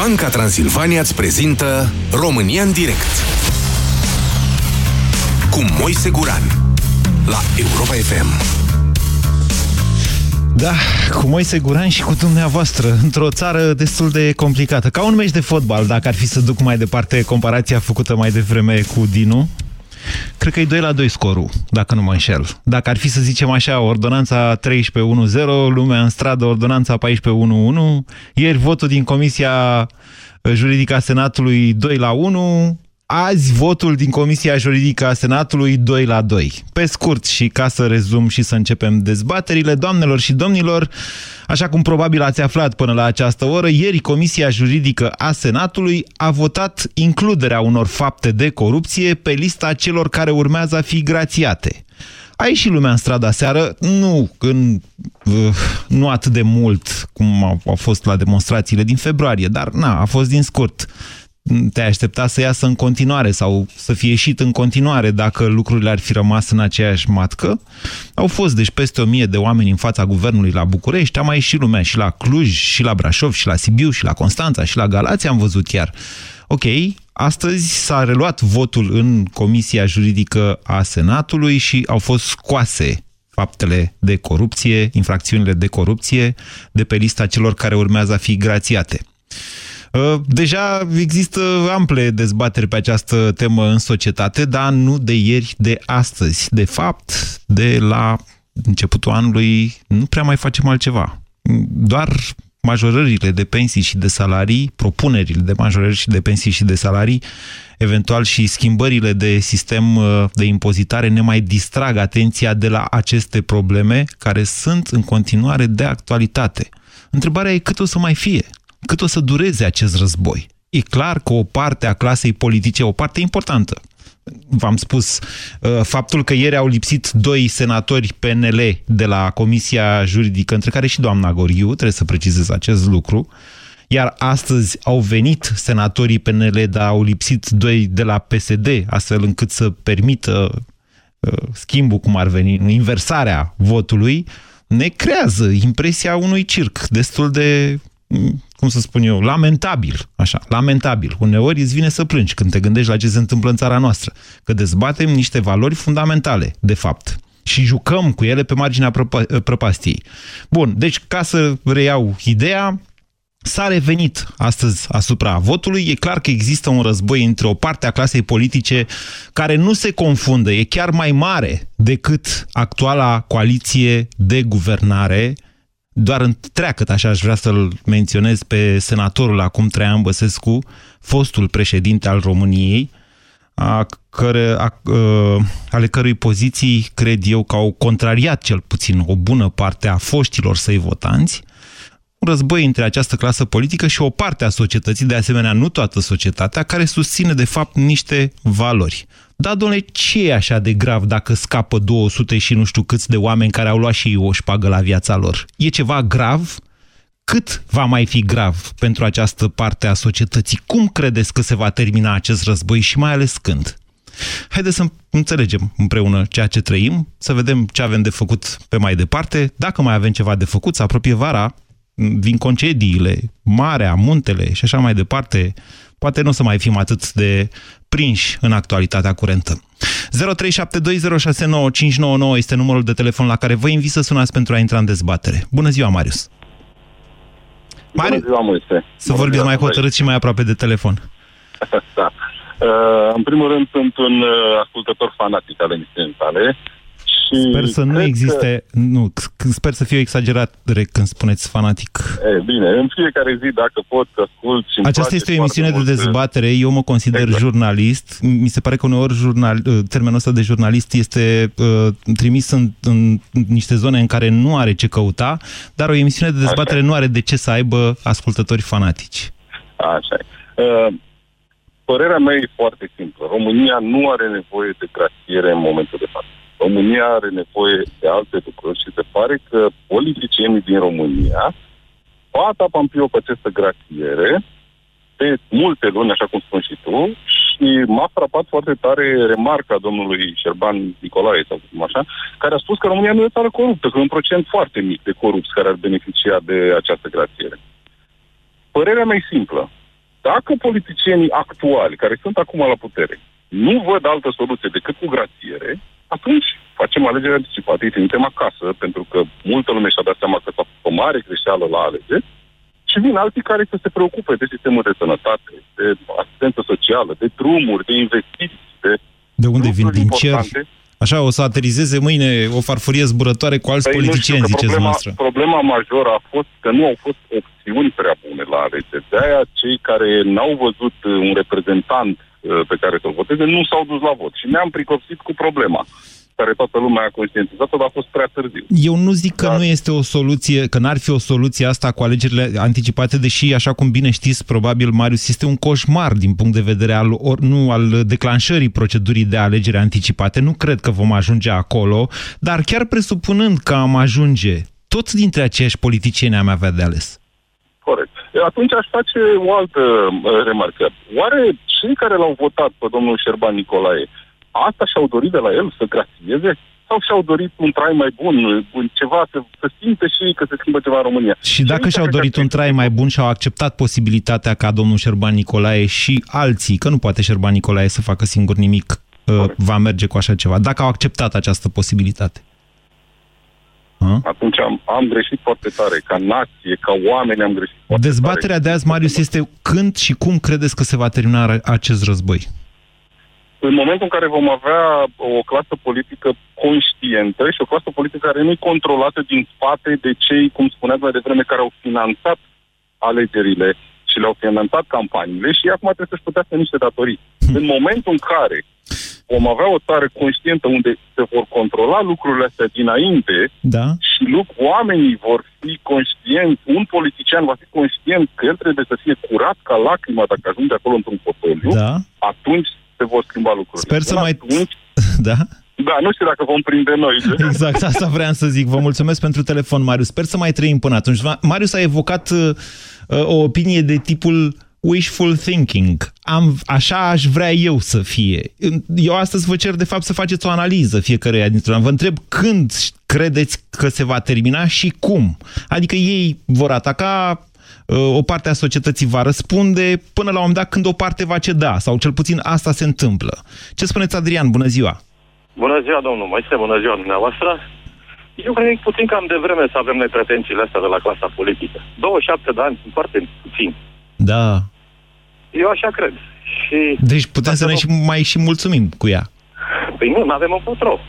Banca Transilvania îți prezintă România în direct cu Moise Guran la Europa FM. Da, cu Moise Guran și cu dumneavoastră, într-o țară destul de complicată. Ca un meci de fotbal, dacă ar fi să duc mai departe comparația făcută mai devreme cu Dinu. Cred că e 2 la 2 scorul, dacă nu mă înșel. Dacă ar fi să zicem așa, ordonanța 13-1-0, lumea în stradă, ordonanța 14-1-1, ieri votul din Comisia Juridică a Senatului 2 la 1, Azi votul din Comisia Juridică a Senatului 2 la 2. Pe scurt și ca să rezum și să începem dezbaterile, doamnelor și domnilor, așa cum probabil ați aflat până la această oră, ieri Comisia Juridică a Senatului a votat includerea unor fapte de corupție pe lista celor care urmează a fi grațiate. A ieșit lumea în strada seară, nu, în, uh, nu atât de mult cum a, a fost la demonstrațiile din februarie, dar na, a fost din scurt te aștepta să iasă în continuare sau să fie ieșit în continuare dacă lucrurile ar fi rămas în aceeași matcă. Au fost deci peste o mie de oameni în fața guvernului la București, a mai ieșit lumea și la Cluj, și la Brașov, și la Sibiu, și la Constanța, și la Galați, am văzut chiar. Ok, astăzi s-a reluat votul în Comisia Juridică a Senatului și au fost scoase faptele de corupție, infracțiunile de corupție, de pe lista celor care urmează a fi grațiate. Uh, deja există ample dezbateri pe această temă în societate, dar nu de ieri, de astăzi. De fapt, de la începutul anului nu prea mai facem altceva. Doar majorările de pensii și de salarii, propunerile de majorări și de pensii și de salarii, eventual și schimbările de sistem uh, de impozitare ne mai distrag atenția de la aceste probleme care sunt în continuare de actualitate. Întrebarea e cât o să mai fie cât o să dureze acest război. E clar că o parte a clasei politice, o parte importantă, v-am spus, uh, faptul că ieri au lipsit doi senatori PNL de la Comisia Juridică, între care și doamna Goriu, trebuie să precizez acest lucru, iar astăzi au venit senatorii PNL, dar au lipsit doi de la PSD, astfel încât să permită uh, schimbul, cum ar veni, inversarea votului, ne creează impresia unui circ destul de cum să spun eu, lamentabil, așa, lamentabil. Uneori îți vine să plângi când te gândești la ce se întâmplă în țara noastră, că dezbatem niște valori fundamentale, de fapt, și jucăm cu ele pe marginea prăpastiei. Bun, deci ca să reiau ideea, S-a revenit astăzi asupra votului. E clar că există un război între o parte a clasei politice care nu se confundă, e chiar mai mare decât actuala coaliție de guvernare doar întreagăt, așa aș vrea să-l menționez pe senatorul acum Traian Băsescu, fostul președinte al României, a care, a, a, ale cărui poziții cred eu că au contrariat cel puțin o bună parte a foștilor săi votanți, un război între această clasă politică și o parte a societății, de asemenea nu toată societatea, care susține de fapt niște valori. Da, domnule, ce e așa de grav dacă scapă 200 și nu știu câți de oameni care au luat și ei o șpagă la viața lor? E ceva grav? Cât va mai fi grav pentru această parte a societății? Cum credeți că se va termina acest război și mai ales când? Haideți să înțelegem împreună ceea ce trăim, să vedem ce avem de făcut pe mai departe. Dacă mai avem ceva de făcut, să apropie vara, vin concediile, marea, muntele și așa mai departe, poate nu o să mai fim atât de prinși în actualitatea curentă. 0372069599 este numărul de telefon la care vă invit să sunați pentru a intra în dezbatere. Bună ziua, Marius! Marius, Bună ziua, Moise! Să vorbiți mai hotărât și mai aproape de telefon. da. Uh, în primul rând, sunt un uh, ascultător fanatic al emisiunii tale Sper să nu existe, că... nu, sper să fie o exagerare când spuneți fanatic. E, bine, în fiecare zi, dacă pot, să ascult și Aceasta este o emisiune de dezbatere, eu mă consider exact. jurnalist. Mi se pare că uneori jurnal, uh, termenul ăsta de jurnalist este uh, trimis în, în niște zone în care nu are ce căuta, dar o emisiune de dezbatere Așa. nu are de ce să aibă ascultători fanatici. Așa uh, Părerea mea e foarte simplă. România nu are nevoie de grațiere în momentul de față. România are nevoie de alte lucruri și se pare că politicienii din România poate pampiu pe această grațiere de multe luni, așa cum spun și tu, și m-a frapat foarte tare remarca domnului Șerban Nicolae, sau cum așa, care a spus că România nu e țară coruptă, că e un procent foarte mic de corupți care ar beneficia de această grațiere. Părerea mea e simplă. dacă politicienii actuali, care sunt acum la putere, nu văd altă soluție decât cu grațiere, atunci facem alegeri anticipate, îi trimitem acasă, pentru că multă lume și-a dat seama că s-a făcut o mare greșeală la alegeri, și vin alții care să se preocupe de sistemul de sănătate, de asistență socială, de drumuri, de investiții, de... De unde vin? Din cer? Așa, o să aterizeze mâine o farfurie zburătoare cu alți păi politicieni, ziceți problema, noastră. Problema majoră a fost că nu au fost opțiuni prea bune la alegeri. De-aia cei care n-au văzut un reprezentant uh, pe care să-l voteze nu s-au dus la vot. Și ne-am pricopsit cu problema care toată lumea a conștientizat-o, dar a fost prea târziu. Eu nu zic că dar... nu este o soluție, că n-ar fi o soluție asta cu alegerile anticipate, deși, așa cum bine știți, probabil, Marius, este un coșmar din punct de vedere al, or, nu, al declanșării procedurii de alegere anticipate. Nu cred că vom ajunge acolo, dar chiar presupunând că am ajunge, toți dintre aceiași politicieni am avea de ales. Corect. Atunci aș face o altă uh, remarcă. Oare cei care l-au votat pe domnul Șerban Nicolae asta și-au dorit de la el, să grațieze? Sau și-au dorit un trai mai bun, ceva, să, să simte și că se schimbă ceva în România? Și dacă și-au dorit un trai mai bun și-au acceptat posibilitatea ca domnul Șerban Nicolae și alții, că nu poate Șerban Nicolae să facă singur nimic, uh, va merge cu așa ceva, dacă au acceptat această posibilitate. Ha? Atunci am, am greșit foarte tare, ca nație, ca oameni am greșit foarte Dezbaterea tare. de azi, Marius, este când și cum credeți că se va termina acest război? în momentul în care vom avea o clasă politică conștientă și o clasă politică care nu e controlată din spate de cei, cum spuneați mai devreme, care au finanțat alegerile și le-au finanțat campaniile și acum trebuie să-și putească niște datorii. Hmm. În momentul în care vom avea o țară conștientă unde se vor controla lucrurile astea dinainte da. și luc- oamenii vor fi conștienți, un politician va fi conștient că el trebuie să fie curat ca lacrima dacă ajunge acolo într-un fotoliu, da. atunci se vor schimba lucrurile. Sper să mai... Atunci, da? Da, nu știu dacă vom prinde noi. Exact, asta vreau să zic. Vă mulțumesc pentru telefon, Marius. Sper să mai trăim până atunci. Marius a evocat uh, uh, o opinie de tipul wishful thinking. Am, așa aș vrea eu să fie. Eu astăzi vă cer, de fapt, să faceți o analiză fiecăruia dintre noi. Vă întreb când credeți că se va termina și cum. Adică ei vor ataca Uh, o parte a societății va răspunde până la un moment dat când o parte va ceda, sau cel puțin asta se întâmplă. Ce spuneți, Adrian? Bună ziua! Bună ziua, domnul Moise, bună ziua dumneavoastră. Eu cred că puțin cam devreme să avem noi pretențiile astea de la clasa politică. 27 de ani sunt foarte puțin. Da. Eu așa cred. Și deci putem să ne și mai și mulțumim cu ea. Păi nu, nu avem un control.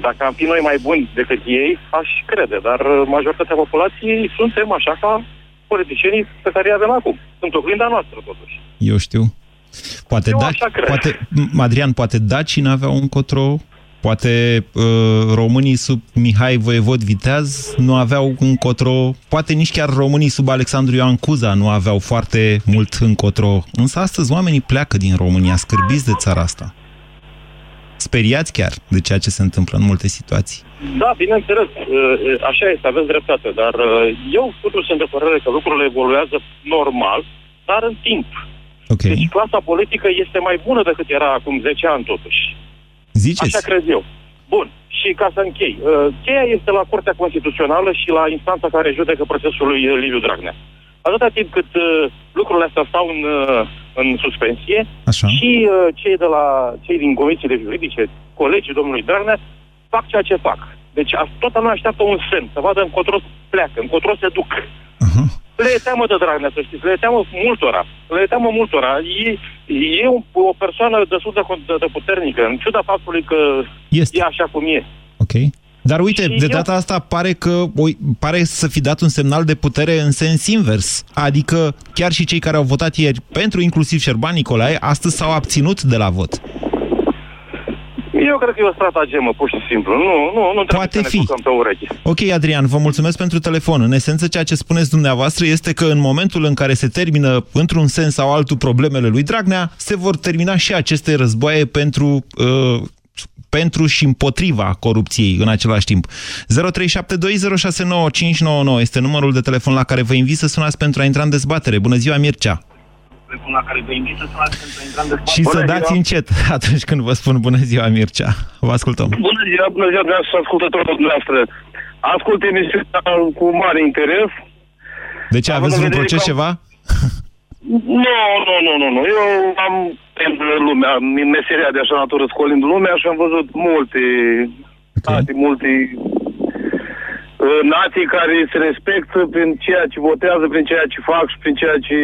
Dacă am fi noi mai buni decât ei, aș crede, dar majoritatea populației suntem așa ca politicienii pe care îi avem acum. Sunt oglinda noastră, totuși. Eu știu. Poate, Eu da, poate Adrian, poate Daci n-aveau un cotro, poate uh, românii sub Mihai Voievod Viteaz nu aveau un cotro, poate nici chiar românii sub Alexandru Ioan Cuza nu aveau foarte mult în cotro. Însă astăzi oamenii pleacă din România, scârbiți de țara asta. Speriați chiar de ceea ce se întâmplă în multe situații. Da, bineînțeles, așa este, aveți dreptate, dar eu totuși sunt de părere că lucrurile evoluează normal, dar în timp. Okay. Deci clasa politică este mai bună decât era acum 10 ani, totuși. Ziceți? Așa cred eu. Bun. Și ca să închei, cheia este la Curtea Constituțională și la instanța care judecă procesul lui Liviu Dragnea. Atâta timp cât lucrurile astea stau în, în suspensie Așa. și cei, de la, cei din comisiile juridice, colegii domnului Dragnea, fac ceea ce fac. Deci toată lumea așteaptă un semn, să vadă încotro pleacă, încotro se duc. Uh-huh. Le e teamă de Dragnea, să știți, le e teamă multora. Le e teamă multora. E, e o, o persoană destul de, de, de puternică, în ciuda faptului că este. e așa cum e. Ok. Dar uite, și de data eu... asta pare că o, pare să fi dat un semnal de putere în sens invers. Adică chiar și cei care au votat ieri pentru inclusiv Șerban Nicolae, astăzi s-au abținut de la vot. Eu cred că e o stratagemă, pur și simplu. Nu, nu, nu trebuie Poate să fi. ne pe ureche. Ok, Adrian, vă mulțumesc pentru telefon. În esență, ceea ce spuneți dumneavoastră este că în momentul în care se termină, într-un sens sau altul, problemele lui Dragnea, se vor termina și aceste războaie pentru uh, pentru și împotriva corupției în același timp. 0372069599 este numărul de telefon la care vă invit să sunați pentru a intra în dezbatere. Bună ziua, Mircea! La care vă invit să sunați pentru a intra în Și bună să ziua. dați încet atunci când vă spun bună ziua, Mircea. Vă ascultăm. Bună ziua, bună ziua, dumneavoastră, ascultătorul dumneavoastră. Ascult emisiunea cu mare interes. De ce, aveți vreun proces ceva? Nu, nu, nu, nu, nu. Eu am în lumea, în meseria de așa natură scolind lumea și am văzut multe, Ok. okay. multe uh, nații care se respectă prin ceea ce votează, prin ceea ce fac și prin ceea ce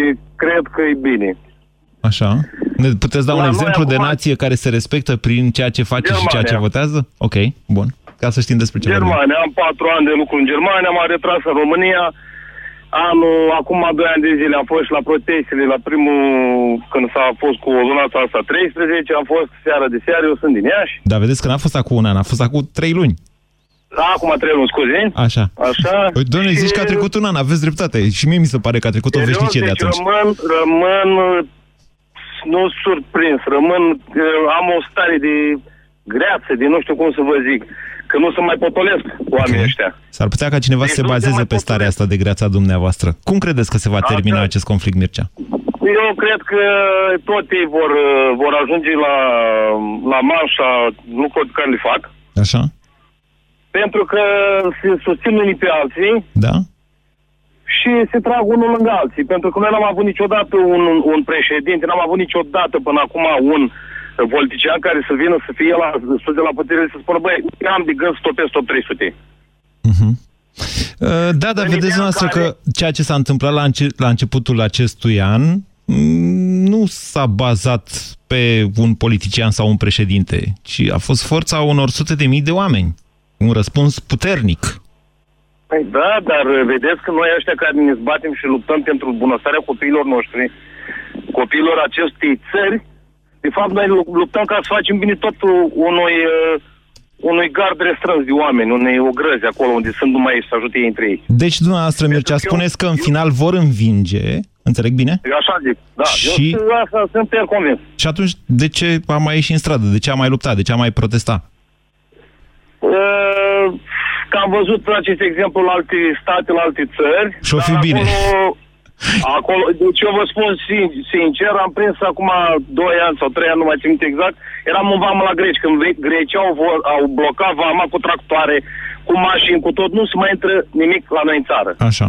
cred că e bine. Așa. Ne puteți da La un noi exemplu de acum- nație care se respectă prin ceea ce face și ceea ce Germania. votează? Ok, bun. Ca să știm despre ce vorbim. Germania, am patru ani de lucru în Germania, m-am retras în România. Anul, acum doi ani de zile am fost și la protestele, la primul, când s-a fost cu ordonanța asta 13, am fost seara de seară, eu sunt din Iași. Dar vedeți că n-a fost acum un an, a fost acum trei luni. Acum trei luni, scuze. Așa. Așa. Păi, Doamne, Și- zici că a trecut un an, aveți dreptate. Și mie mi se pare că a trecut o Serios, veșnicie de deci atunci. Rămân, rămân, nu surprins, rămân, uh, am o stare de greață, de nu știu cum să vă zic, că nu se mai potolesc oamenii Ok. ăștia. S-ar putea ca cineva să Deci se nu se bazeze mai pe pot starea spune. asta de greața dumneavoastră. Cum credeți că se va Asta- termina acest conflict, Mircea? Eu cred că tot ei vor, uh, vor ajunge la, la manșa lucruri pe care le fac, Așa? Pentru că se susțin unii pe alții Da? și se trag unul lângă alții. Pentru că noi n-am avut niciodată un, un președinte, n-am avut niciodată până acum un politician care să vină să fie la sus de la putere și să spună, băi, eu am de gând să topesc top 300. Uh, Da, dar În vedeți ideea noastră care- că ceea ce s-a întâmplat la, înce- la începutul acestui an mm, nu s-a bazat pe un politician sau un președinte, ci a fost forța unor sute de mii de oameni. Un răspuns puternic. Păi da, dar vedeți că noi ăștia care ne zbatem și luptăm pentru bunăstarea copiilor noștri, copiilor acestei țări, de fapt noi lu- luptăm ca să facem bine tot unui, uh, unui gard restrâns de oameni, unei ogrăzi acolo unde sunt numai ei și să ajute ei între ei. Deci, dumneavoastră, Mircea, că eu- spuneți că în eu- final vor învinge, înțeleg bine? Eu așa zic, da. Și- Eu sunt, asta, sunt per convins. Și atunci, de ce a mai ieșit în stradă? De ce a mai luptat? De ce a mai protestat? Uh, că am văzut acest exemplu la alte state, la alte țări. Și-o fi dar bine. Acolo, acolo, deci eu vă spun sin- sincer, am prins acum 2 ani sau 3 ani, nu mai țin minte exact, eram în vamă la greci, când ve- grecii au, vor, au blocat vama cu tractoare, cu mașini, cu tot, nu se mai intră nimic la noi în țară. Așa.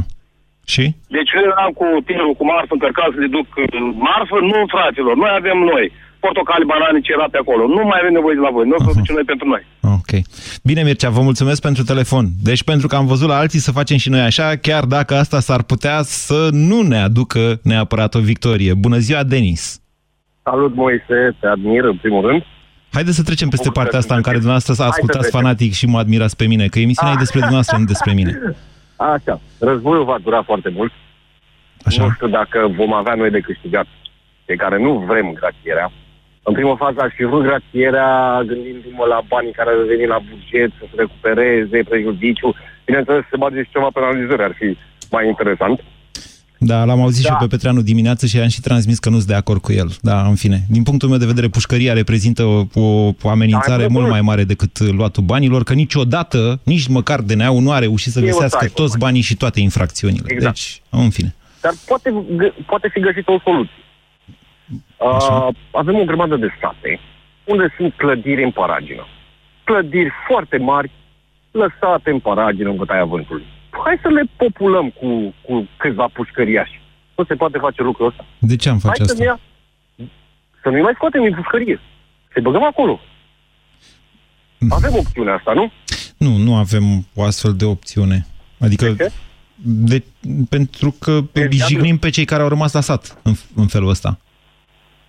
Și? Deci eu eram cu tinerul cu marfă încărcat să le duc uh, marfă, nu fraților, noi avem noi. Portocali, banane, ce era pe acolo. Nu mai avem nevoie de la voi. Noi Aha. producem noi pentru noi. Ok. Bine, Mircea, vă mulțumesc pentru telefon. Deci pentru că am văzut la alții să facem și noi așa, chiar dacă asta s-ar putea să nu ne aducă neapărat o victorie. Bună ziua, Denis! Salut, Moise, te admir în primul rând. Haideți să trecem peste Mulțumesc, partea asta în care mulțumesc. dumneavoastră să Hai să ascultați trecem. fanatic și mă admirați pe mine, că emisiunea e despre dumneavoastră, nu despre mine. Așa, războiul va dura foarte mult. Nu Așa? știu dacă vom avea noi de câștigat, pe care nu vrem grațierea. În prima fază aș fi vrut grațierea gândindu-mă la banii care ar veni la buget, să se recupereze prejudiciu. Bineînțeles, să se bage și ceva penalizări, ar fi mai interesant. Da, l-am auzit și Da. eu pe Petreanu dimineață și i-am și transmis că nu sunt de acord cu el. Da, în fine. Din punctul meu de vedere, pușcăria reprezintă o, o, o amenințare Ai mult văzut? mai mare decât luatul banilor, că niciodată, nici măcar DNA-ul nu a reușit să E o găsească taibă, toți banii și toate infracțiunile. Exact. Deci, în fine. Dar poate, gă- poate fi găsită o soluție. Așa. Uh, avem o grămadă de state unde sunt clădiri în paragină. Clădiri foarte mari, lăsate în paragină în bătaia vântului. Hai să le populăm cu, cu câțiva pușcăriași. Nu se poate face lucrul ăsta. De ce am face Hai să asta? ne ia, să nu-i mai scoatem din pușcărie. Să băgăm acolo. Avem opțiunea asta, nu? Nu, nu avem o astfel de opțiune. Adică, De ce? de, pentru că Deci, îi jignim pe cei care au rămas la sat în, în felul ăsta.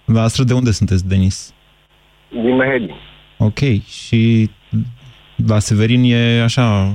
La astră de unde sunteți, Denis? Din Mehedin. Ok, și la Severin e așa,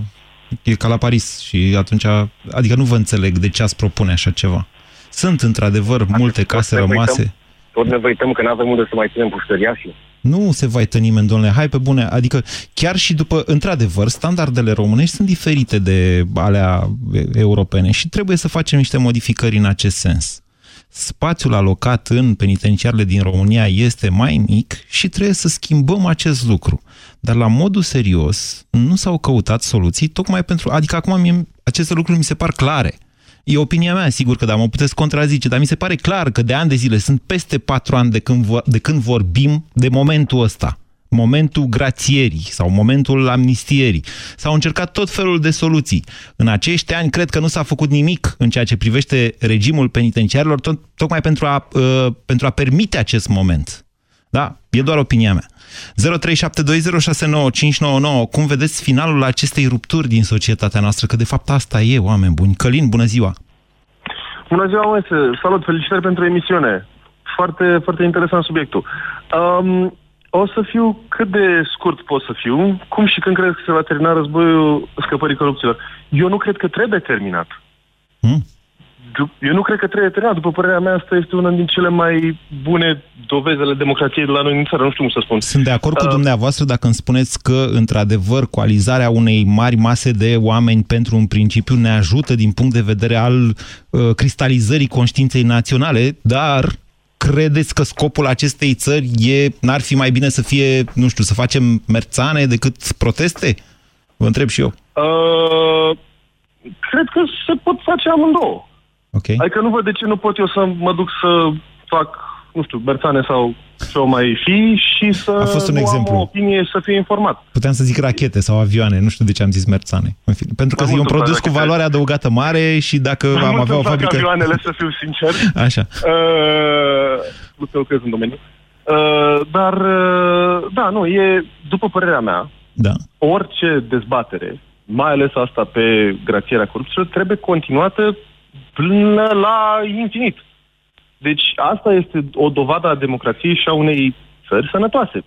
e ca la Paris și atunci, adică nu vă înțeleg de ce ați propune așa ceva. Sunt într-adevăr multe case ne rămase. uităm? Tot ne văităm că nu avem unde să mai ținem pușcăriașii. Nu se vaită nimeni, domnule, hai pe bune. Adică chiar și după, într-adevăr, standardele românești sunt diferite de alea europene și trebuie să facem niște modificări în acest sens. Spațiul alocat în penitenciarele din România este mai mic și trebuie să schimbăm acest lucru. Dar la modul serios nu s-au căutat soluții tocmai pentru... Adică acum mie, aceste lucruri mi se par clare. E opinia mea, sigur că da, mă puteți contrazice, dar mi se pare clar că de ani de zile sunt peste patru ani de când, vo- de când vorbim de momentul ăsta. Momentul grațierii sau momentul amnistierii. S-au încercat tot felul de soluții. În acești ani cred că nu s-a făcut nimic în ceea ce privește regimul penitenciarilor, tot, tocmai pentru a, uh, pentru a permite acest moment. Da? E doar opinia mea. 0372069599. Cum vedeți finalul acestei rupturi din societatea noastră? Că de fapt asta e, oameni buni. Călin, bună ziua! Bună ziua, Moise! Salut, felicitări pentru emisiune. Foarte, foarte interesant subiectul. Um, o să fiu cât de scurt pot să fiu. Cum și când cred că se va termina războiul scăpării corupților? Eu nu cred că trebuie terminat. Hmm? Eu nu cred că trebuie terminat. După părerea mea, asta este una din cele mai bune dovezi ale democrației de la noi în țară. Nu știu cum să spun. Sunt de acord cu uh, dumneavoastră dacă îmi spuneți că, într-adevăr, coalizarea unei mari mase de oameni pentru un principiu ne ajută din punct de vedere al uh, cristalizării conștiinței naționale, dar credeți că scopul acestei țări e, n-ar fi mai bine să fie, nu știu, să facem merțane decât proteste? Vă întreb și eu. Uh, cred că se pot face amândouă. Okay. Adică nu văd de ce nu pot eu să mă duc să fac, nu știu, berțane sau ce o mai fi și să A fost un nu exemplu. am o opinie să fiu informat. Puteam să zic rachete sau avioane, nu știu de ce am zis merțane. În fine, pentru că Mai e un mult produs rachete. cu valoare adăugată mare și dacă Mai am mult avea o îmi plac fabrică... avioanele, să fiu sincer. Așa. Uh, nu te lucrez în domeniu. Uh, dar, uh, da, nu, e, după părerea mea, Da. orice dezbatere, mai ales asta pe grațierea corupțiilor, trebuie continuată până la infinit. Deci asta este o dovadă a democrației și a unei țări sănătoase.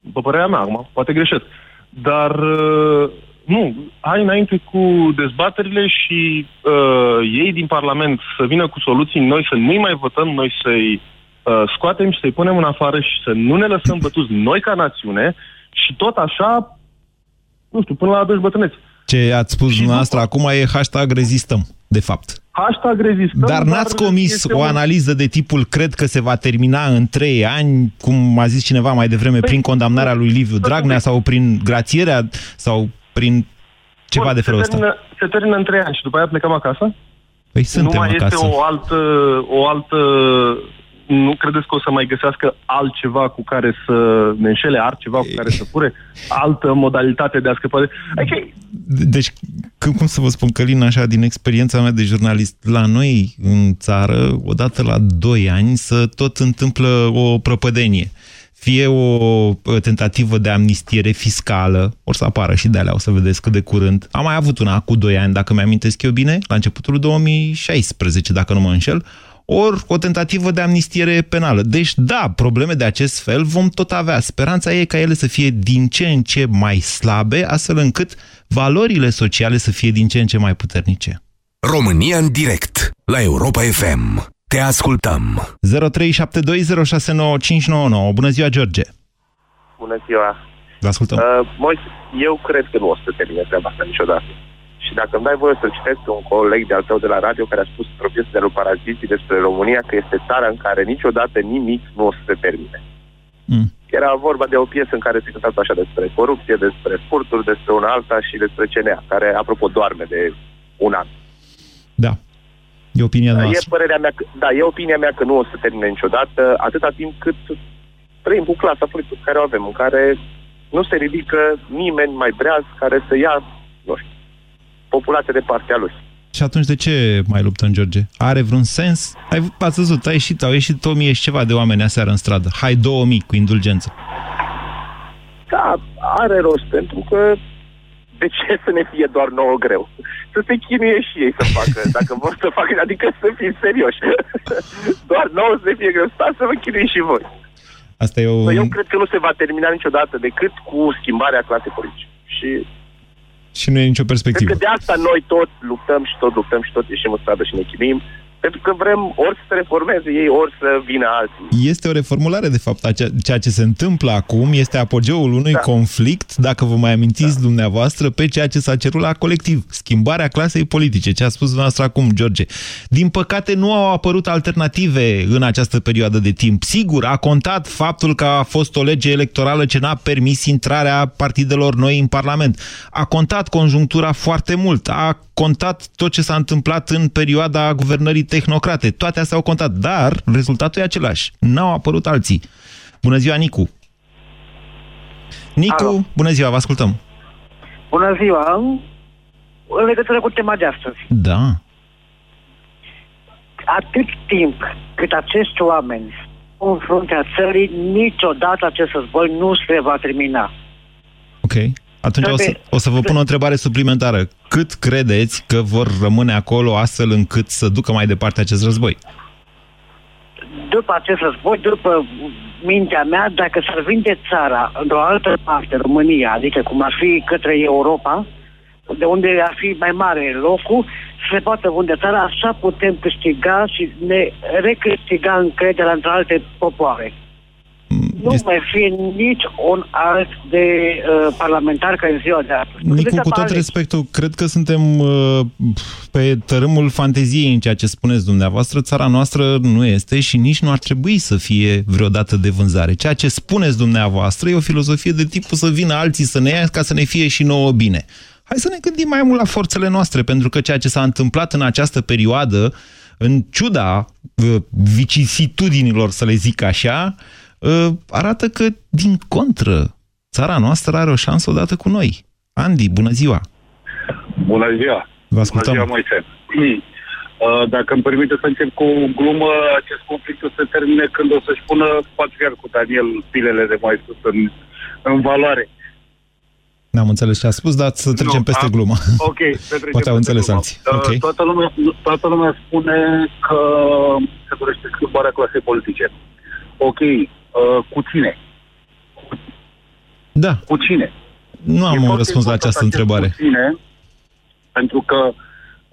După părerea mea, acum, poate greșesc. Dar uh, nu, hai înainte cu dezbaterile și uh, ei din Parlament să vină cu soluții, noi să nu-i mai votăm, noi să-i uh, scoatem și să-i punem în afară și să nu ne lăsăm bătuți noi ca națiune și tot așa, nu știu, până la adânci bătrâneți. Ce ați spus dumneavoastră acum e hashtag rezistăm, de fapt. Hashtag rezistăm, Dar n-ați comis este o un- analiză de tipul cred că se va termina în trei ani, cum a zis cineva mai devreme, prin condamnarea lui Liviu Dragnea sau prin grațierea sau prin ceva Bun, de felul se ăsta. termină, se termină în trei ani și după aia plecăm acasă? Păi suntem nu mai acasă. este o altă, o altă... Nu credeți că o să mai găsească altceva cu care să ne înșele, altceva cu care să fure, altă modalitate de a scăpa de... Adică, Deci, cum, cum să vă spun, Călin, așa, din experiența mea de jurnalist, la noi în țară, odată la doi ani, să tot întâmplă o prăpădenie. Fie o tentativă de amnistiere fiscală, or să apară și de alea, o să vedeți cât de curând. Am mai avut una cu doi ani, dacă mi-amintesc eu bine, la începutul 2016, dacă nu mă înșel, ori o tentativă de amnistiere penală. Deci, da, probleme de acest fel vom tot avea. Speranța e ca ele să fie din ce în ce mai slabe, astfel încât valorile sociale să fie din ce în ce mai puternice. România în direct la Europa FM. Te ascultăm. 0372069599. Bună ziua, George! Bună ziua! Vă ascultăm. Uh, Moise, eu cred că nu o să termine treaba asta niciodată. Și dacă îmi dai voie să citesc un coleg de-al tău de la radio care a spus într-o piesă de lui Paraziții despre România că este țara în care niciodată nimic nu o să se termine. Mm. Era vorba de o piesă în care se cânta așa despre corupție, despre furturi, despre una alta și despre CNA, care, apropo, doarme de un an. Da. E opinia E noastră. părerea mea că, da, e opinia mea că nu o să termine niciodată, atâta timp cât trăim cu clasa politică pe care o avem, în care nu se ridică nimeni mai breaz care să ia, nu știu, populația de partea lui. Și atunci de ce mai luptăm, George? Are vreun sens? Ai, ați văzut, a ieșit, au ieșit 1000 și ceva de oameni aseară în stradă. Hai 2000 cu indulgență. Da, are rost, pentru că de ce să ne fie doar nouă greu? Să se chinuie și ei să facă, dacă vor să facă, adică să fim serioși. Doar nouă să ne fie greu, stați să vă chinuiți și voi. Asta e o... Eu cred că nu se va termina niciodată decât cu schimbarea clasei politice. Și Și nu e nicio cred perspectivă. că de asta noi tot luptăm și tot luptăm și tot ieșim în stradă și ne chinuim, pentru că vrem ori să se reformeze ei, ori să vină alții. Este o reformulare, de fapt. Acea- Ceea ce se întâmplă acum este apogeul unui Da. conflict, dacă vă mai amintiți dumneavoastră, pe ceea ce s-a cerut la colectiv. Schimbarea clasei politice, ce a spus dumneavoastră acum, George. Din păcate, nu au apărut alternative în această perioadă de timp. Sigur, a contat faptul că a fost o lege electorală ce n-a permis intrarea partidelor noi în Parlament. A contat conjunctura foarte mult. A contat tot ce s-a întâmplat în perioada guvernării tehnocrate. Toate astea au contat, dar rezultatul e același. N-au apărut alții. Bună ziua, Nicu! Nicu, Alo. bună ziua, vă ascultăm. Bună ziua! În legătură cu tema de astăzi. Da. Atât timp cât acești oameni în fruntea țării, niciodată acest război nu se va termina. Ok. Atunci o să, Trebuie- o să vă pun o întrebare suplimentară. Cât credeți că vor rămâne acolo astfel încât să ducă mai departe acest război? După acest război, după mintea mea, dacă s-ar vinde țara într-o altă parte, România, adică cum ar fi către Europa, de unde ar fi mai mare locul, se poate vinde țara, așa putem câștiga și ne recâștiga încrederea între alte popoare. Nu Este- mai fie nici un alt de uh, parlamentar ca în ziua de astăzi. Nicu, Puteți cu tot apare- respectul, cred că suntem uh, pe tărâmul fanteziei în ceea ce spuneți dumneavoastră. Țara noastră nu este și nici nu ar trebui să fie vreodată de vânzare. Ceea ce spuneți dumneavoastră e o filozofie de tipul să vină alții să ne ia ca să ne fie și nouă bine. Hai să ne gândim mai mult la forțele noastre, pentru că ceea ce s-a întâmplat în această perioadă, în ciuda uh, vicisitudinilor, să le zic așa, uh, arată că, din contră, țara noastră are o șansă odată cu noi. Andy, bună ziua! Bună ziua! Vă ascultăm. Bună ziua, Moise! Uh, Dacă îmi permite să încep cu o glumă, acest conflict o să termine când o să-și pună patriarhul Daniel pilele de mai sus în, în valoare. N-am înțeles ce a spus, dar să trecem Nu, peste am- glumă. Ok, să trecem Poate au peste înțeles glumă. alții. Uh, Ok. Toată, lumea, toată lumea spune că se dorește schimbarea clasei politice. Ok, uh, cu cine? Da, Cu cine? nu am E un foarte răspuns la important această acest întrebare. Puține, pentru că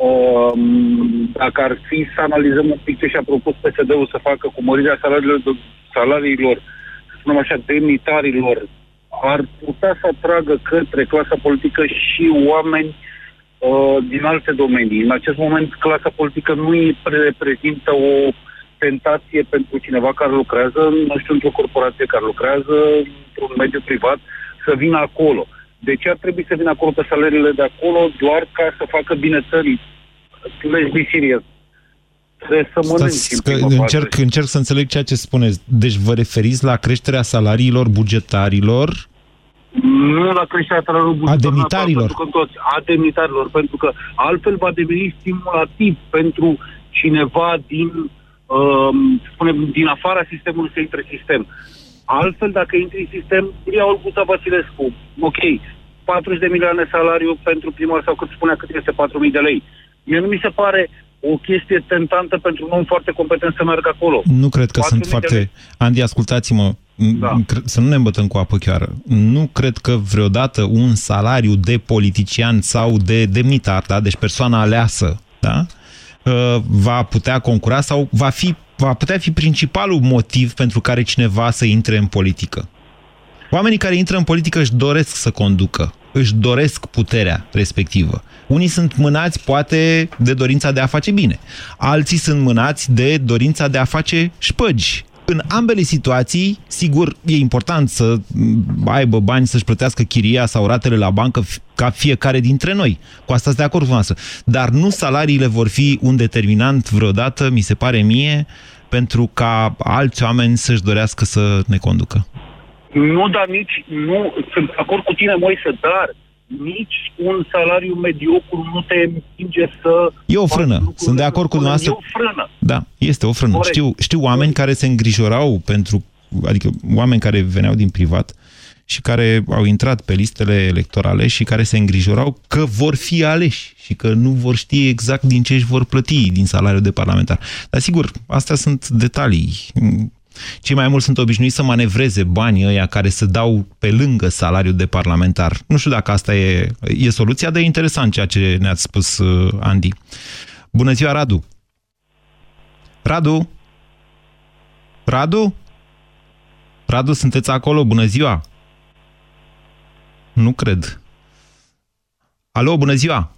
um, dacă ar fi să analizăm un pic ce și-a propus PSD-ul să facă cu mărirea salariilor, salariilor să spunem așa, demnitarilor, ar putea să atragă către clasa politică și oameni uh, din alte domenii. În acest moment, clasa politică nu îi reprezintă o tentație pentru cineva care lucrează, nu știu, într-o corporație care lucrează, într-un mediu privat, să vină acolo. De ce ar trebui să vină acolo pe salariile de acolo doar ca să facă bine țării? Let's be serious. Trebuie să mănânci Stați, în că prima încerc, fază. încerc să înțeleg ceea ce spuneți. Deci vă referiți la creșterea salariilor bugetarilor? Nu la creșterea salariilor bugetare, demnitarilor. pentru că toți, a demnitarilor, pentru că altfel va deveni stimulativ pentru cineva din, um, să spunem, din afara sistemului să intre în sistem. Altfel, dacă intri în sistem, ia Olguța Vasilescu, ok, 40 de milioane salariu pentru primar sau cât spunea cât este 4.000 de lei. Mie nu mi se pare o chestie tentantă pentru un om foarte competent să meargă acolo. Nu cred că 4.000 sunt de foarte... lei. Andy, ascultați-mă, Da. cre- să nu ne îmbătăm cu apă chiară. Nu cred că vreodată un salariu de politician sau de demnitar, da? deci persoana aleasă, da? Uh, va putea concura sau va, fi, va putea fi principalul motiv pentru care cineva să intre în politică. Oamenii care intră în politică își doresc să conducă, își doresc puterea respectivă. Unii sunt mânați, poate, de dorința de a face bine. Alții sunt mânați de dorința de a face șpăgi. În ambele situații, sigur, e important să m, aibă bani să-și plătească chiria sau ratele la bancă f- ca fiecare dintre noi. Cu asta sunt de acord cu noastră. Dar nu salariile vor fi un determinant vreodată, mi se pare mie, pentru ca alți oameni să-și dorească să ne conducă. Nu, dar nici, nu, sunt de acord cu tine, Moise, dar nici un salariu mediocru nu te împinge să... E o faci frână. lucrurile Sunt de acord cu bune. dumneavoastră. E o frână. Da, este o frână. Corect. Știu, știu oameni care se îngrijorau pentru, adică oameni care veneau din privat și care au intrat pe listele electorale și care se îngrijorau că vor fi aleși și că nu vor ști exact din ce își vor plăti din salariul de parlamentar. Dar sigur, astea sunt detalii. Cei mai mulți sunt obișnuiți să manevreze banii ăia care se dau pe lângă salariul de parlamentar. Nu știu dacă asta e, e soluția, dar e interesant ceea ce ne-ați spus, uh, Andy. Bună ziua, Radu! Radu? Radu? Radu, sunteți acolo? Bună ziua! Nu cred. Alo, bună ziua!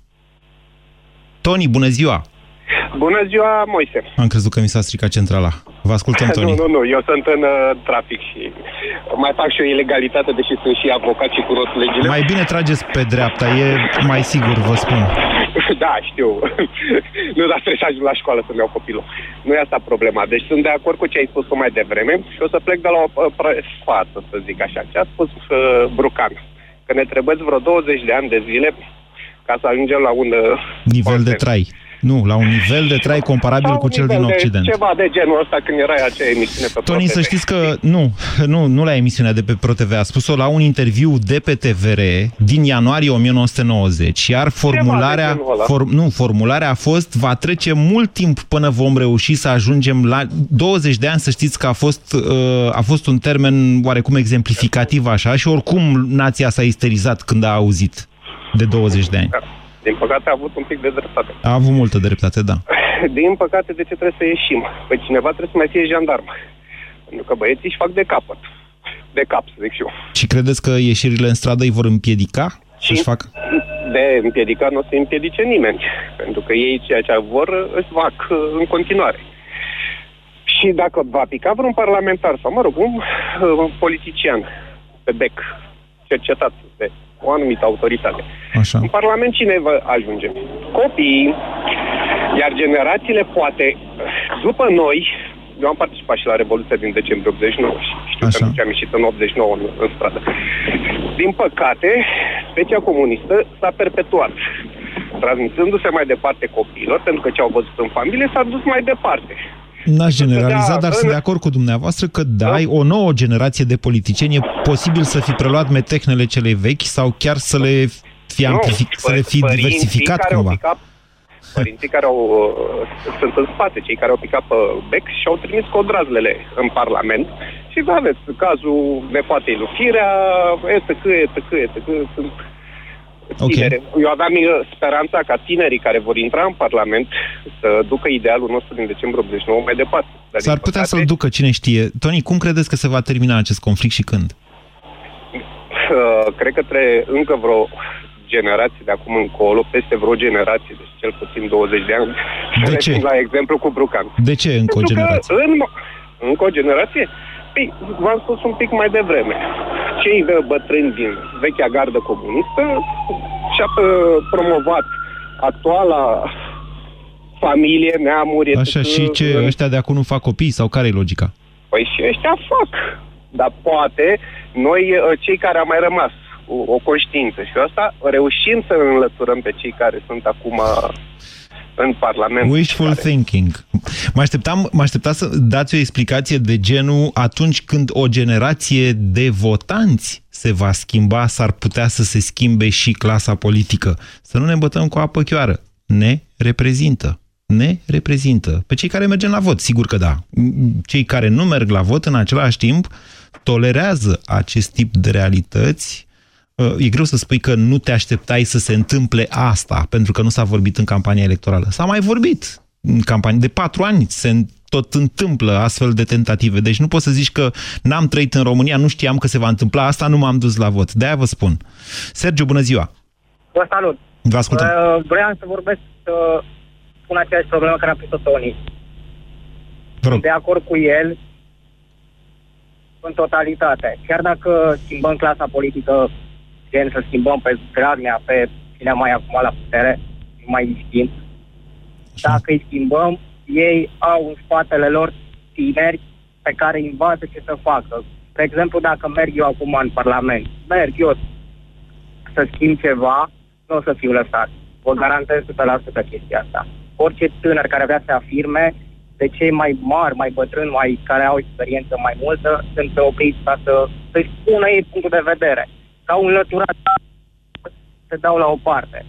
Tony, bună ziua! Bună ziua, Moise. Am crezut că mi s-a stricat centrala. Vă ascultăm, Tony. Nu, nu, nu, eu sunt în uh, trafic și mai fac și o ilegalitate, deși sunt și avocat și cunosc legile. Mai bine trageți pe dreapta, e mai sigur, vă spun. da, știu. nu da trebuie să ajung la școală să-mi iau copilul. Nu e asta problema. Deci sunt de acord cu ce ai spus mai devreme și o să plec de la o uh, față, să zic așa. Ce a spus uh, Brucan? Că ne trebuie vreo 20 de ani de zile ca să ajungem la un... Uh, Nivel de trai. Nu, la un nivel de trai comparabil cu cel din Occident. Ceva de genul ăsta când era acea emisiune pe Tony, să știți că nu, nu, nu la emisiunea de pe ProTV, a spus-o la un interviu de pe TVR din ianuarie 1990, iar formularea, form, nu, formularea a fost va trece mult timp până vom reuși să ajungem la 20 de ani, să știți că a fost, uh, a fost un termen oarecum exemplificativ așa și oricum nația s-a isterizat când a auzit de 20 de ani. Da. Din păcate a avut un pic de dreptate. A avut multă dreptate, da. Din păcate, de ce trebuie să ieșim? Păi cineva trebuie să mai fie jandarm. Pentru că băieții își fac de capăt. De cap, să zic și eu. Și credeți că ieșirile în stradă îi vor împiedica? Și fac? De împiedicat nu o să împiedice nimeni. Pentru că ei ceea ce vor îți fac uh, în continuare. Și dacă va pica vreun parlamentar sau, mă rog, un, uh, un politician pe bec, cercetat de o anumită autoritate. Așa. În Parlament cine va ajunge? Copiii, iar generațiile poate, după noi, eu am participat și la Revoluția din decembrie 89 și știu Așa. că am ieșit în 89 în, în stradă. Din păcate, specia comunistă s-a perpetuat transmitându-se mai departe copiilor, pentru că ce au văzut în familie s-a dus mai departe. N-aș generalizat, dar sunt de acord cu dumneavoastră că da, o nouă generație de politicieni e posibil să fi preluat metehnele celei vechi sau chiar să le fi, amplific, să le fi diversificat cumva. Picat, părinții care au, uh, sunt în spate, cei care au picat pe bec și au trimis codrazlele în Parlament și vă aveți cazul nepoatei lui Firea, etc., etc., etc., sunt Okay. Eu aveam uh, speranța ca tinerii care vor intra în Parlament să ducă idealul nostru din decembrie 89 mai departe. S-ar putea păcate... să-l ducă, cine știe. Tony, cum credeți că se va termina acest conflict și când? Uh, cred că trebuie încă vreo generație de acum încolo, peste vreo generație, deci cel puțin 20 de ani. De ce? La exemplu cu Brucan. De ce încă Pentru o generație? În, încă o generație? Păi, v-am spus un pic mai devreme. Cei bătrâni din vechea gardă comunistă și-a promovat actuala familie, neamuri... Așa, și ce, ăștia de acum nu fac copii sau care e logica? Păi și ăștia fac. Dar poate noi, ă, cei care am mai rămas, o, o conștiință și asta, reușim să înlăturăm pe cei care sunt acum în Parlament. Wishful care... thinking. Mă așteptam, mă așteptam să dați o explicație de genul atunci când o generație de votanți se va schimba, s-ar putea să se schimbe și clasa politică. Să nu ne bătăm cu apă chioară. Ne reprezintă. Ne reprezintă. Pe cei care mergem la vot, sigur că da. Cei care nu merg la vot în același timp tolerează acest tip de realități Uh, e greu să spui că nu te așteptai să se întâmple asta, pentru că nu s-a vorbit în campania electorală. S-a mai vorbit în campanie. De patru ani se tot întâmplă astfel de tentative. Deci nu poți să zici că n-am trăit în România, nu știam că se va întâmpla asta, nu m-am dus la vot. De-aia vă spun. Sergiu, bună ziua! Vă salut! Vă ascultăm. Uh, vreau să vorbesc, să spun aceeași problemă care a pus-o Tony. Sunt de acord cu el în totalitate. Chiar dacă schimbăm clasa politică gen să schimbăm pe Dragnea, pe cine mai acum la putere, nu mai știm. Dacă îi schimbăm, ei au în spatele lor tineri pe care îi învață ce să facă. De exemplu, dacă merg eu acum în Parlament, merg eu să schimb ceva, nu o să fiu lăsat. Vă garantez 100% chestia asta. Orice tânăr care vrea să afirme, de cei mai mari, mai bătrâni, mai, care au experiență mai multă, sunt opriți ca să, să-și spună ei punctul de vedere ca un lăturat se dau la o parte.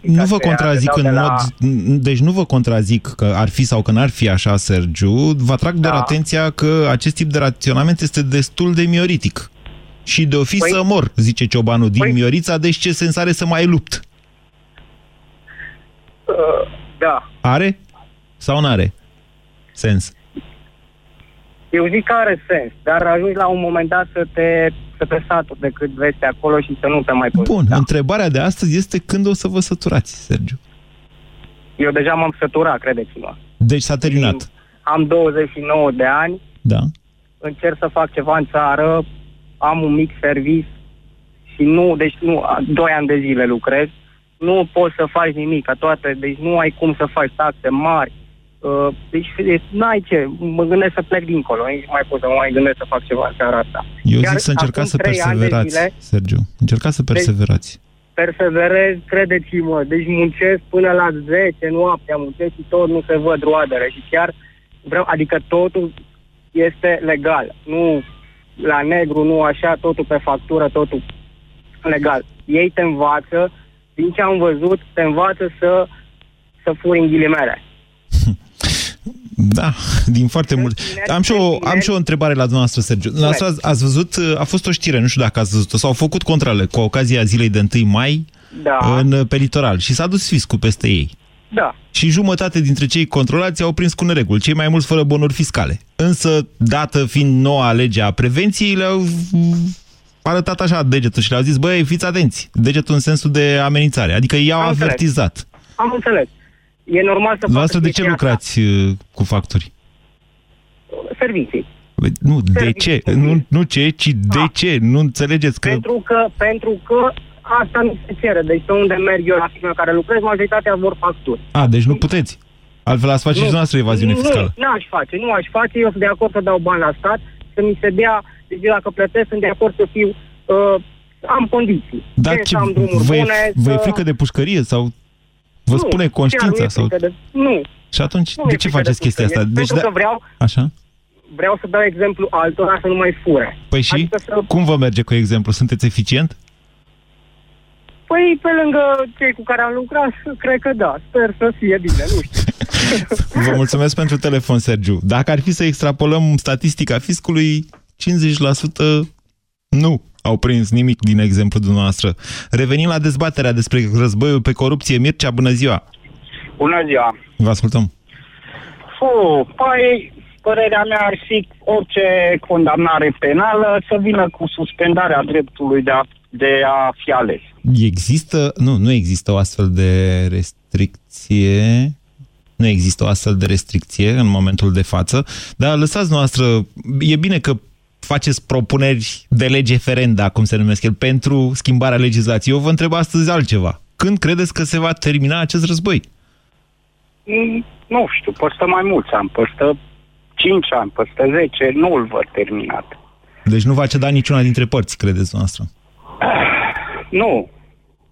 nu vă contrazic în la... mod... Deci nu vă contrazic că ar fi sau că n-ar fi așa, Sergiu. Vă atrag da. doar atenția că acest tip de raționament este destul de mioritic. Și de o fi păi... să mor, zice ciobanul din păi... Miorița, deci ce sens are să mai lupt? Uh, da. Are? Sau nu are sens? Eu zic că are sens, dar ajungi la un moment dat să te să te saturi de cât vezi acolo și să nu te mai poți. Bun, da. întrebarea de astăzi este când o să vă săturați, Sergiu? Eu deja m-am săturat, credeți-mă. Deci s-a terminat. Am 29 de ani. Da. Încerc să fac ceva în țară, am un mic serviciu și nu, deci nu, doi ani de zile lucrez nu poți să faci nimic, toate, deci nu ai cum să faci taxe mari. Uh, deci, deci n-ai ce, mă gândesc să plec dincolo, nici mai pot să mă mai gândesc să fac ceva în seara asta. Eu Chiar zic să încercați să perseverați, zile, Sergiu. Încercați să deci perseverați. Deci, perseverez, credeți-mă, deci muncesc până la 10 noaptea, muncesc și tot nu se văd roadele și chiar vreau, adică totul este legal, nu la negru, nu așa, totul pe factură, totul legal. Ei te învață, din ce am văzut, te învață să, să furi în ghilimele. Da, din foarte mult. Am și, o, am și o întrebare la dumneavoastră, Sergiu. Dumneavoastră ați, ați văzut, a fost o știre, nu știu dacă ați văzut-o, s-au făcut controle cu ocazia zilei de 1 mai da. în, pe litoral și s-a dus fiscul peste ei. Da. Și jumătate dintre cei controlați au prins cu nereguli, cei mai mulți fără bonuri fiscale. Însă, dată fiind noua lege a prevenției, le-au arătat așa degetul și le-au zis, băi, fiți atenți, degetul în sensul de amenințare. Adică i-au Am avertizat. Înțeles. Am înțeles. E normal să Noastră de ce lucrați asta? Uh, cu facturi? Servicii. Nu, Servicii. de ce? Nu, nu ce, ci de A. ce? Nu înțelegeți că... Pentru că, pentru că asta nu se cere. Deci pe unde merg eu la firma care lucrez, majoritatea vor facturi. A, deci nu puteți. Altfel ați face nu, și noastră evaziune nu, fiscală. Nu, aș face, nu aș face. Eu sunt de acord să dau bani la stat, să mi se dea, deci dacă plătesc, sunt de acord să fiu, uh, am condiții. Dar ce, am vă, bune, vă e frică de pușcărie sau vă nu, spune conștiința? Sau... De... Nu. Și atunci, nu de ce faceți de chestia asta? Deci Pentru de... că vreau, Așa? vreau să dau exemplu altora să nu mai fure. Păi și? Adică să... Cum vă merge cu exemplu? Sunteți eficient? Păi, pe lângă cei cu care am lucrat, cred că da. Sper să fie bine, nu știu. Vă mulțumesc pentru telefon, Sergiu. Dacă ar fi să extrapolăm statistica fiscului, 50% nu au prins nimic din exemplul dumneavoastră. Revenim la dezbaterea despre războiul pe corupție. Mircea, bună ziua! Bună ziua! Vă ascultăm! Fu, păi, părerea mea ar fi orice condamnare penală să vină cu suspendarea dreptului de a de a fi ales. Există, nu, nu există o astfel de restricție, nu există o astfel de restricție în momentul de față, dar lăsați noastră, e bine că faceți propuneri de lege ferenda, cum se numesc el, pentru schimbarea legislației. Eu vă întreb astăzi altceva. Când credeți că se va termina acest război? Mm, nu știu, păstă mai mulți ani, păstă 5 ani, păstă 10, nu îl văd terminat. Deci nu va ceda niciuna dintre părți, credeți noastră? Nu.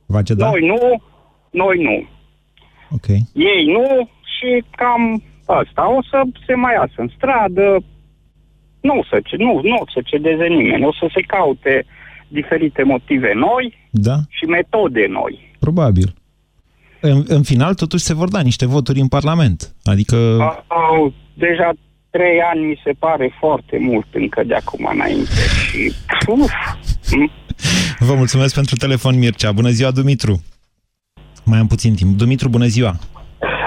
Va ceda? Noi nu, noi nu. Ok. Ei nu și cam asta. O să se mai iasă în stradă, nu să, nu, nu să cedeze nimeni, o să se caute diferite motive noi da. și metode noi. Probabil. În, în final, totuși, se vor da niște voturi în Parlament. Adică... Au, deja trei ani mi se pare foarte mult încă de acum înainte și... Uf, Vă mulțumesc pentru telefon, Mircea. Bună ziua, Dumitru. Mai am puțin timp. Dumitru, bună ziua.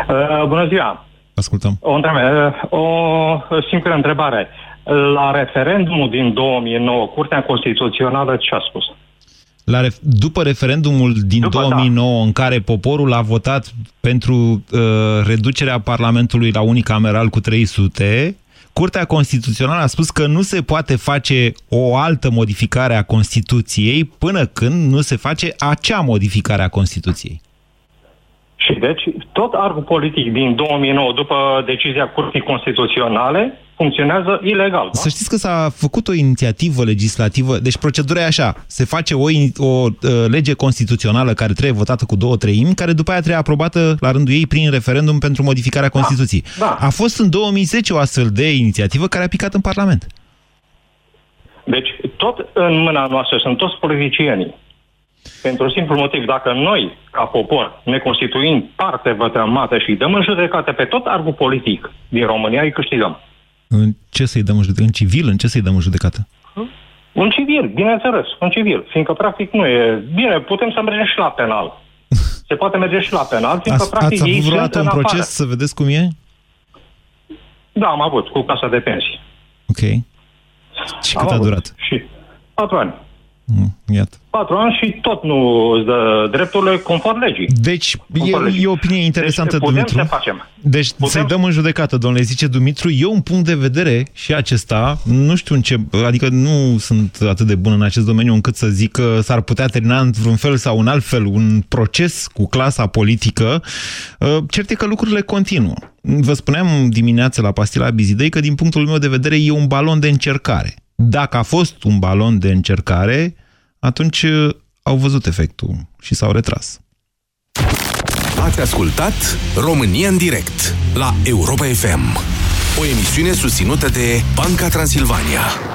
Uh, bună ziua. Ascultăm. O, întrebare, uh, o simplă întrebare. La referendumul din 2009, Curtea Constituțională ce a spus? La ref după referendumul din după, 2009, da. în care poporul a votat pentru uh, reducerea Parlamentului la unicameral cu 300, Curtea Constituțională a spus că nu se poate face o altă modificare a Constituției până când nu se face acea modificare a Constituției. Și deci, tot arcul politic din 2009, după decizia Curții Constituționale, funcționează ilegal. Da? Să știți că s-a făcut o inițiativă legislativă, deci procedura e așa, se face o, o uh, lege constituțională care trebuie votată cu două treimi, care după aia trebuie aprobată la rândul ei prin referendum pentru modificarea da, Constituției. Da. A fost în 2010 o astfel de inițiativă care a picat în Parlament. Deci, tot în mâna noastră sunt toți politicienii pentru simplu motiv, dacă noi, ca popor, ne constituim parte vătămată și dăm în judecată pe tot argul politic din România, îi câștigăm. În ce să-i dăm în judecată? În civil? În ce să-i dăm în judecată? În civil, bineînțeles, în civil. Fiindcă, practic, nu e... Bine, putem să mergem și la penal. Se poate merge și la penal, fiindcă, ați, practic, ați avut vreodată un proces afară. să vedeți cum e? Da, am avut, cu casa de pensii. Ok. Și cât am a durat? Și patru ani. Mm, iată. Patru ani și tot nu îți dă drepturile conform legii. Deci, conform e, legii. e o opinie interesantă, deci, putem Dumitru. să facem. Deci, putem... să-i dăm în judecată, domnule, zice Dumitru. Eu un punct de vedere și acesta, nu știu în ce, adică nu sunt atât de bun în acest domeniu încât să zic că s-ar putea termina într-un fel sau în alt fel un proces cu clasa politică. Uh, cert e că lucrurile continuă. Vă spuneam dimineața la pastila Bizidei că din punctul meu de vedere e un balon de încercare. Dacă a fost un balon de încercare, atunci uh, au văzut efectul și s-au retras. Ați ascultat România în direct la Europa FM, o emisiune susținută de Banca Transilvania.